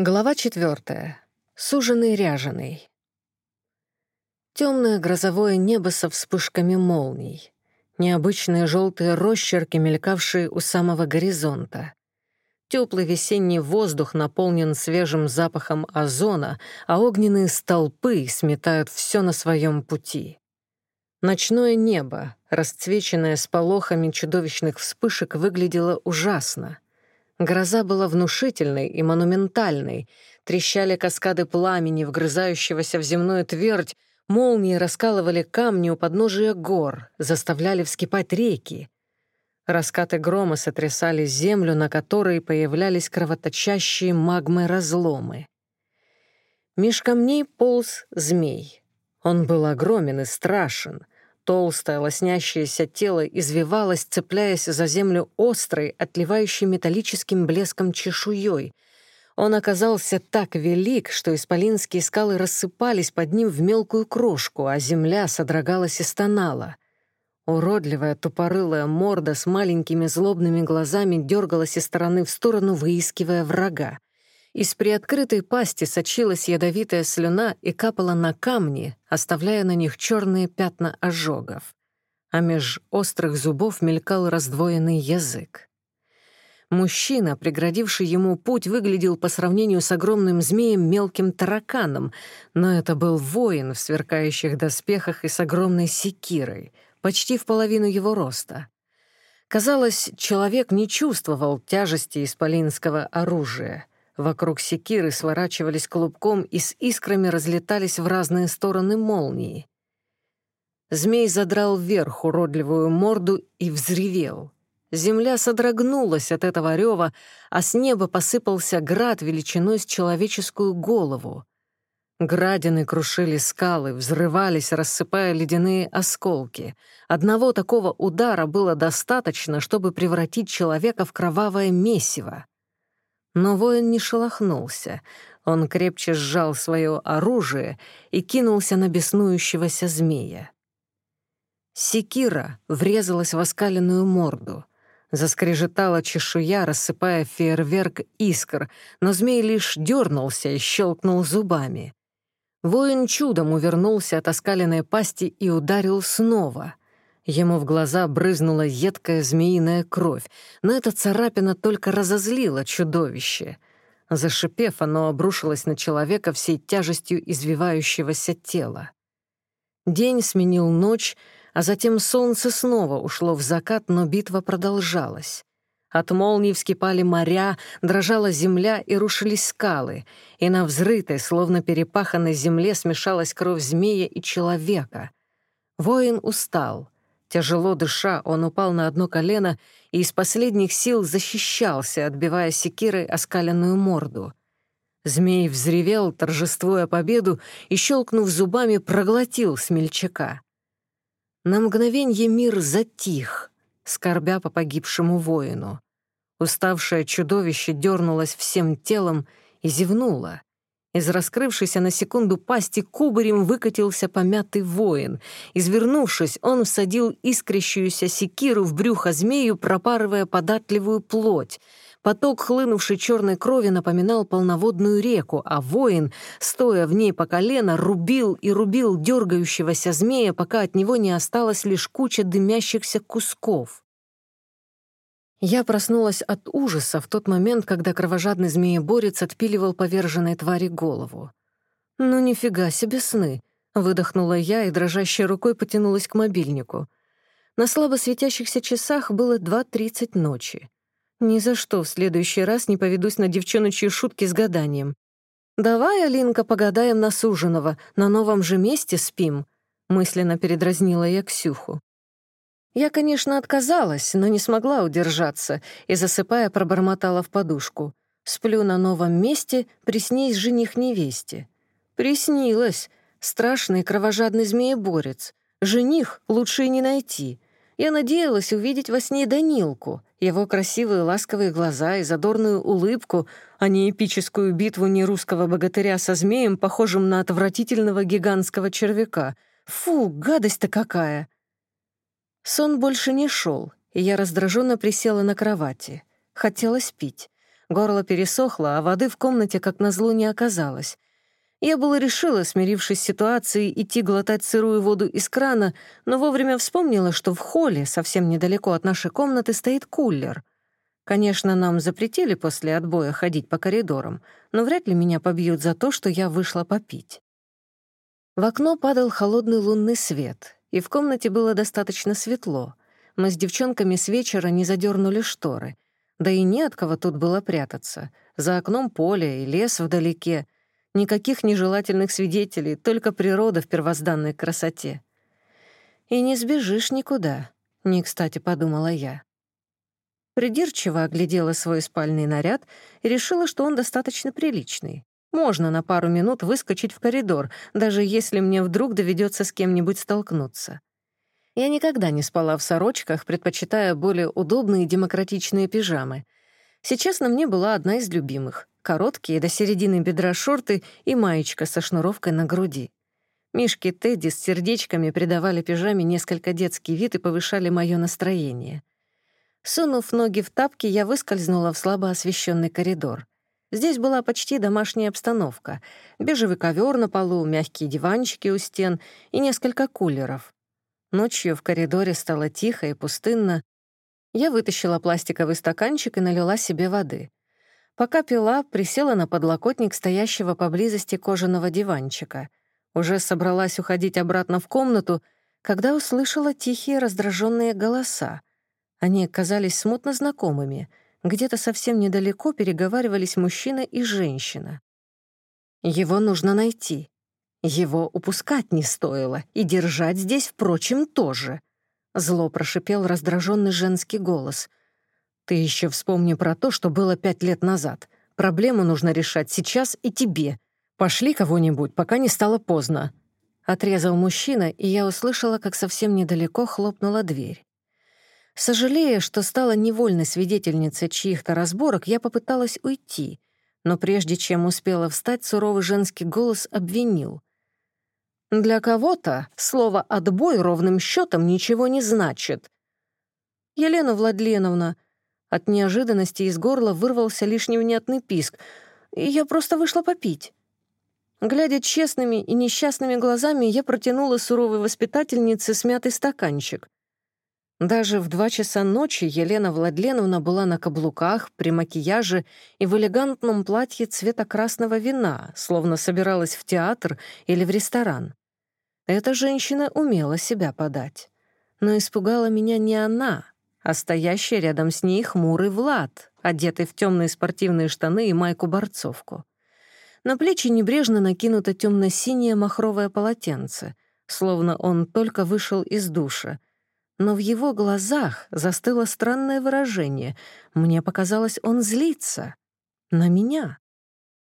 Глава четвертая. Суженый ряженый. Темное грозовое небо со вспышками молний. Необычные желтые росчерки, мелькавшие у самого горизонта. Теплый весенний воздух наполнен свежим запахом озона, а огненные столпы сметают все на своем пути. Ночное небо, расцвеченное сполохами чудовищных вспышек, выглядело ужасно — Гроза была внушительной и монументальной. Трещали каскады пламени, вгрызающегося в земную твердь, молнии раскалывали камни у подножия гор, заставляли вскипать реки. Раскаты грома сотрясали землю, на которой появлялись кровоточащие магмы-разломы. Меж камней полз змей. Он был огромен и страшен — Толстое, лоснящееся тело извивалось, цепляясь за землю острой, отливающей металлическим блеском чешуей. Он оказался так велик, что исполинские скалы рассыпались под ним в мелкую крошку, а земля содрогалась и стонала. Уродливая тупорылая морда с маленькими злобными глазами дергалась из стороны в сторону, выискивая врага. Из приоткрытой пасти сочилась ядовитая слюна и капала на камни, оставляя на них черные пятна ожогов. А меж острых зубов мелькал раздвоенный язык. Мужчина, преградивший ему путь, выглядел по сравнению с огромным змеем мелким тараканом, но это был воин в сверкающих доспехах и с огромной секирой, почти в половину его роста. Казалось, человек не чувствовал тяжести исполинского оружия — Вокруг секиры сворачивались клубком и с искрами разлетались в разные стороны молнии. Змей задрал вверх уродливую морду и взревел. Земля содрогнулась от этого рева, а с неба посыпался град величиной с человеческую голову. Градины крушили скалы, взрывались, рассыпая ледяные осколки. Одного такого удара было достаточно, чтобы превратить человека в кровавое месиво. Но воин не шелохнулся. Он крепче сжал свое оружие и кинулся на беснующегося змея. Секира врезалась в оскаленную морду. Заскрежетала чешуя, рассыпая фейерверк искр, но змей лишь дернулся и щелкнул зубами. Воин чудом увернулся от оскаленной пасти и ударил снова. Ему в глаза брызнула едкая змеиная кровь, но эта царапина только разозлила чудовище. Зашипев, оно обрушилось на человека всей тяжестью извивающегося тела. День сменил ночь, а затем солнце снова ушло в закат, но битва продолжалась. От молний вскипали моря, дрожала земля и рушились скалы, и на взрытой, словно перепаханной земле смешалась кровь змея и человека. Воин устал — Тяжело дыша, он упал на одно колено и из последних сил защищался, отбивая секирой оскаленную морду. Змей взревел, торжествуя победу, и, щелкнув зубами, проглотил смельчака. На мгновенье мир затих, скорбя по погибшему воину. Уставшее чудовище дернулось всем телом и зевнуло. Из раскрывшейся на секунду пасти кубарем выкатился помятый воин. Извернувшись, он всадил искрящуюся секиру в брюхо змею, пропарывая податливую плоть. Поток хлынувшей черной крови напоминал полноводную реку, а воин, стоя в ней по колено, рубил и рубил дергающегося змея, пока от него не осталась лишь куча дымящихся кусков. Я проснулась от ужаса в тот момент, когда кровожадный змееборец отпиливал поверженной твари голову. «Ну нифига себе сны!» — выдохнула я и дрожащей рукой потянулась к мобильнику. На слабо светящихся часах было 2.30 ночи. Ни за что в следующий раз не поведусь на девчоночьи шутки с гаданием. «Давай, Алинка, погадаем на суженого, на новом же месте спим», — мысленно передразнила я Ксюху. Я, конечно, отказалась, но не смогла удержаться и, засыпая, пробормотала в подушку. Сплю на новом месте, приснись жених невесте. Приснилось. Страшный кровожадный змееборец. Жених лучше и не найти. Я надеялась увидеть во сне Данилку, его красивые ласковые глаза и задорную улыбку, а не эпическую битву нерусского богатыря со змеем, похожим на отвратительного гигантского червяка. Фу, гадость-то какая! Сон больше не шел, и я раздраженно присела на кровати. Хотелось пить. Горло пересохло, а воды в комнате, как назло, не оказалось. Я было решила, смирившись с ситуацией, идти глотать сырую воду из крана, но вовремя вспомнила, что в холле, совсем недалеко от нашей комнаты, стоит кулер. Конечно, нам запретили после отбоя ходить по коридорам, но вряд ли меня побьют за то, что я вышла попить. В окно падал холодный лунный свет, и в комнате было достаточно светло. Мы с девчонками с вечера не задернули шторы. Да и не от кого тут было прятаться. За окном поле и лес вдалеке — Никаких нежелательных свидетелей, только природа в первозданной красоте. «И не сбежишь никуда», — не кстати подумала я. Придирчиво оглядела свой спальный наряд и решила, что он достаточно приличный. Можно на пару минут выскочить в коридор, даже если мне вдруг доведется с кем-нибудь столкнуться. Я никогда не спала в сорочках, предпочитая более удобные демократичные пижамы. Сейчас на мне была одна из любимых короткие до середины бедра шорты и маечка со шнуровкой на груди. Мишки Тедди с сердечками придавали пижаме несколько детский вид и повышали мое настроение. Сунув ноги в тапки, я выскользнула в слабо освещенный коридор. Здесь была почти домашняя обстановка. Бежевый ковер на полу, мягкие диванчики у стен и несколько кулеров. Ночью в коридоре стало тихо и пустынно. Я вытащила пластиковый стаканчик и налила себе воды. Пока пила, присела на подлокотник стоящего поблизости кожаного диванчика. Уже собралась уходить обратно в комнату, когда услышала тихие раздраженные голоса. Они казались смутно знакомыми. Где-то совсем недалеко переговаривались мужчина и женщина. Его нужно найти. Его упускать не стоило, и держать здесь, впрочем, тоже. Зло прошипел раздраженный женский голос. Ты еще вспомни про то, что было пять лет назад. Проблему нужно решать сейчас и тебе. Пошли кого-нибудь, пока не стало поздно». Отрезал мужчина, и я услышала, как совсем недалеко хлопнула дверь. Сожалея, что стала невольной свидетельницей чьих-то разборок, я попыталась уйти, но прежде чем успела встать, суровый женский голос обвинил. «Для кого-то слово «отбой» ровным счетом ничего не значит». «Елена Владленовна», от неожиданности из горла вырвался лишь невнятный писк, и я просто вышла попить. Глядя честными и несчастными глазами, я протянула суровой воспитательнице смятый стаканчик. Даже в два часа ночи Елена Владленовна была на каблуках, при макияже и в элегантном платье цвета красного вина, словно собиралась в театр или в ресторан. Эта женщина умела себя подать. Но испугала меня не она, а стоящий рядом с ней хмурый Влад, одетый в темные спортивные штаны и майку-борцовку. На плечи небрежно накинуто темно-синее махровое полотенце, словно он только вышел из душа. Но в его глазах застыло странное выражение. Мне показалось, он злится. На меня.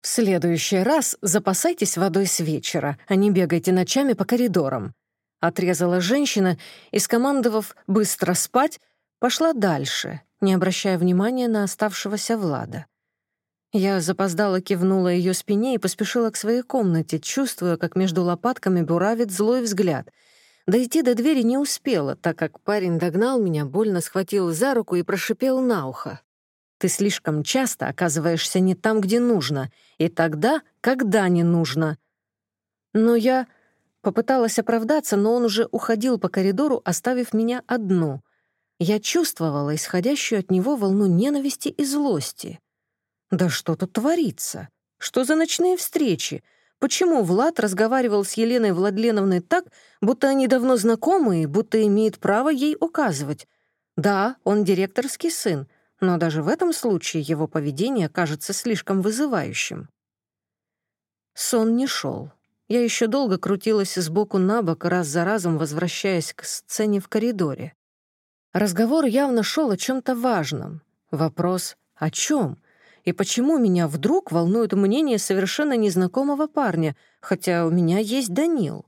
«В следующий раз запасайтесь водой с вечера, а не бегайте ночами по коридорам», — отрезала женщина и, скомандовав «быстро спать», Пошла дальше, не обращая внимания на оставшегося Влада. Я запоздала кивнула ее спине и поспешила к своей комнате, чувствуя, как между лопатками буравит злой взгляд. Дойти до двери не успела, так как парень догнал меня, больно схватил за руку и прошипел на ухо. «Ты слишком часто оказываешься не там, где нужно, и тогда, когда не нужно». Но я попыталась оправдаться, но он уже уходил по коридору, оставив меня одну — я чувствовала исходящую от него волну ненависти и злости. Да что тут творится? Что за ночные встречи? Почему Влад разговаривал с Еленой Владленовной так, будто они давно знакомы и будто имеет право ей указывать? Да, он директорский сын, но даже в этом случае его поведение кажется слишком вызывающим. Сон не шел. Я еще долго крутилась сбоку на бок, раз за разом возвращаясь к сцене в коридоре. Разговор явно шел о чем-то важном. Вопрос «о чем?» И почему меня вдруг волнует мнение совершенно незнакомого парня, хотя у меня есть Данил?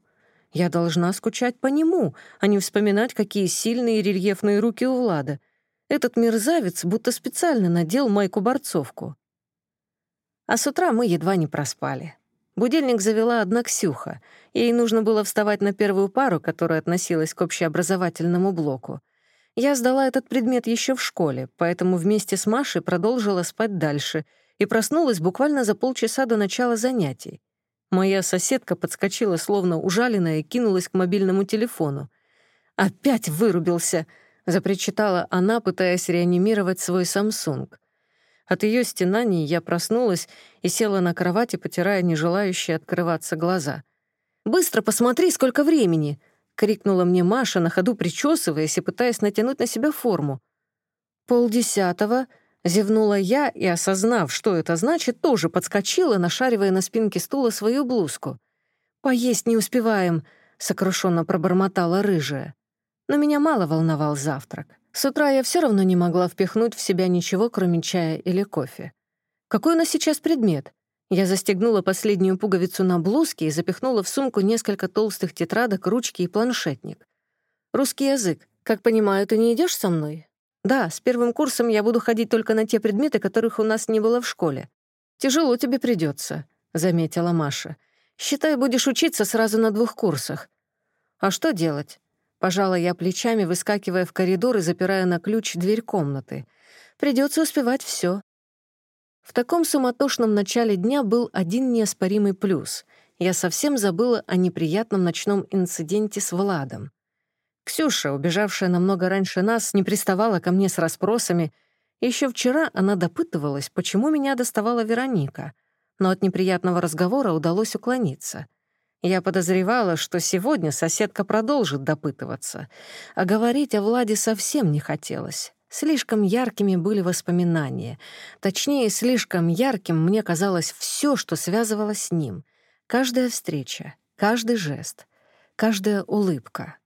Я должна скучать по нему, а не вспоминать, какие сильные рельефные руки у Влада. Этот мерзавец будто специально надел майку-борцовку. А с утра мы едва не проспали. Будильник завела одна Ксюха. Ей нужно было вставать на первую пару, которая относилась к общеобразовательному блоку. Я сдала этот предмет еще в школе, поэтому вместе с Машей продолжила спать дальше и проснулась буквально за полчаса до начала занятий. Моя соседка подскочила, словно ужаленная, и кинулась к мобильному телефону. «Опять вырубился!» — запричитала она, пытаясь реанимировать свой Самсунг. От ее стенаний я проснулась и села на кровати, потирая нежелающие открываться глаза. «Быстро посмотри, сколько времени!» — крикнула мне Маша, на ходу причесываясь и пытаясь натянуть на себя форму. «Полдесятого», Зевнула я и, осознав, что это значит, тоже подскочила, нашаривая на спинке стула свою блузку. «Поесть не успеваем», — сокрушенно пробормотала рыжая. Но меня мало волновал завтрак. С утра я все равно не могла впихнуть в себя ничего, кроме чая или кофе. Какой у нас сейчас предмет? Я застегнула последнюю пуговицу на блузке и запихнула в сумку несколько толстых тетрадок, ручки и планшетник. «Русский язык. Как понимаю, ты не идешь со мной?» Да, с первым курсом я буду ходить только на те предметы, которых у нас не было в школе. Тяжело тебе придется, заметила Маша. Считай, будешь учиться сразу на двух курсах. А что делать? Пожала я плечами, выскакивая в коридор и запирая на ключ дверь комнаты. Придется успевать все. В таком суматошном начале дня был один неоспоримый плюс. Я совсем забыла о неприятном ночном инциденте с Владом. Ксюша, убежавшая намного раньше нас, не приставала ко мне с расспросами. Еще вчера она допытывалась, почему меня доставала Вероника, но от неприятного разговора удалось уклониться. Я подозревала, что сегодня соседка продолжит допытываться, а говорить о Владе совсем не хотелось. Слишком яркими были воспоминания. Точнее, слишком ярким мне казалось все, что связывало с ним. Каждая встреча, каждый жест, каждая улыбка.